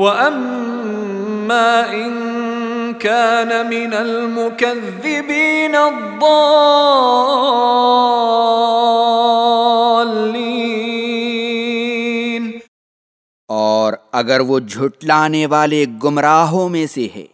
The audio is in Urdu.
وَأَمَّا إِن كَانَ مِنَ الْمُكَذِّبِينَ الضَّالِّينَ اور اگر وہ جھٹلانے والے گمراہوں میں سے ہے۔